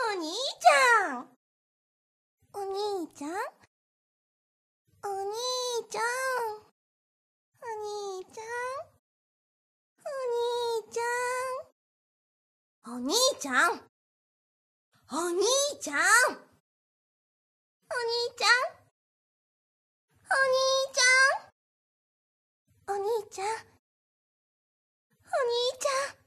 お兄ちゃん。お兄ちゃん？お兄ちゃん。お兄ちゃん？お兄ちゃん？お兄ちゃん？お兄ちゃん？お兄ちゃん？お兄ちゃん？お兄ちゃん？お兄ちゃん？お兄ちゃん。